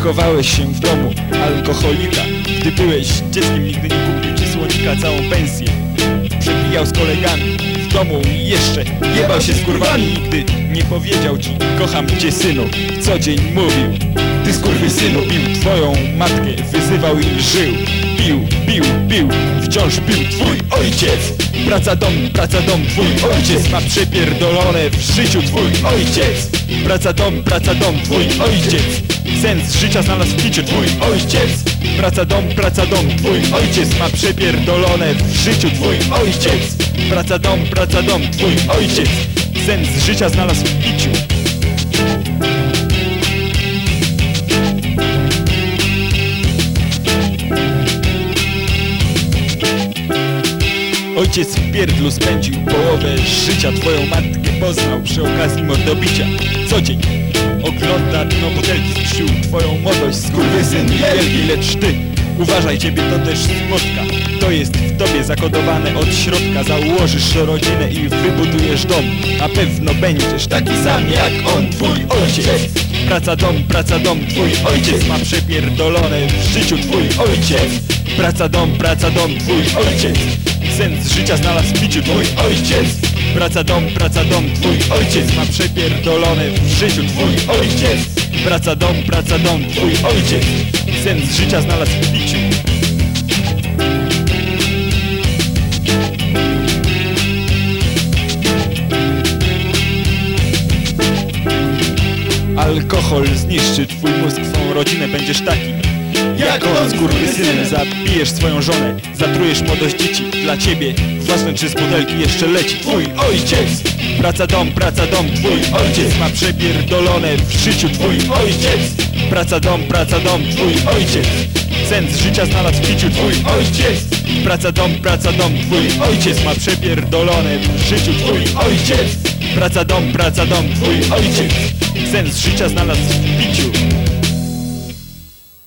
Wychowałeś się w domu alkoholika. Gdy byłeś dzieckiem nigdy nie kupił ci słonika. Całą pensję Przebijał z kolegami w domu i jeszcze jebał się z kurwami. Nigdy nie powiedział ci kocham cię synu. Co dzień mówił Ty skurwysynu. Bił twoją matkę Wyzywał i żył Pił, pił, pił Wciąż pił twój ojciec. Praca dom, praca dom Twój ojciec ma przepierdolone w życiu Twój ojciec. Praca dom, praca dom Twój ojciec. Sens życia znalazł w piciu Twój ojciec. Praca dom, praca dom Twój ojciec ma przepierdolone w życiu Twój ojciec. Praca dom, praca dom Twój ojciec. Sens życia znalazł w piciu Ojciec w pierdlu spędził połowę życia. Twoją matkę poznał przy okazji mordobicia. Co dzień ogląda dno butelki Sprzył twoją młodość Skurwysyn wielki, lecz ty Uważaj, ciebie to też spotka. To jest w tobie zakodowane od środka. Założysz rodzinę i wybudujesz dom. Na pewno będziesz taki sam jak on, twój ojciec. Praca dom, praca dom, twój ojciec Ma przepierdolone w życiu twój ojciec Praca dom, praca dom, twój ojciec. Sens życia znalazł w piciu twój ojciec. Praca dom, praca dom, twój ojciec. Ma przepierdolone w życiu twój ojciec. Praca dom, praca dom, twój ojciec. Sens życia znalazł w piciu. Alkohol zniszczy twój mózg, twą rodzinę będziesz taki Jak on skurwysynem zabijesz swoją żonę Zatrujesz młodość dzieci dla ciebie Własne czy z butelki jeszcze leci twój ojciec. Praca dom, praca dom, twój ojciec Ma przepierdolone w życiu twój ojciec. Praca dom, praca dom, twój ojciec. Sens życia znalazł w piciu twój ojciec. Praca dom, praca dom, twój ojciec Ma przepierdolone w życiu twój ojciec. Praca dom, praca dom, twój ojciec. Sens życia znalazł w piciu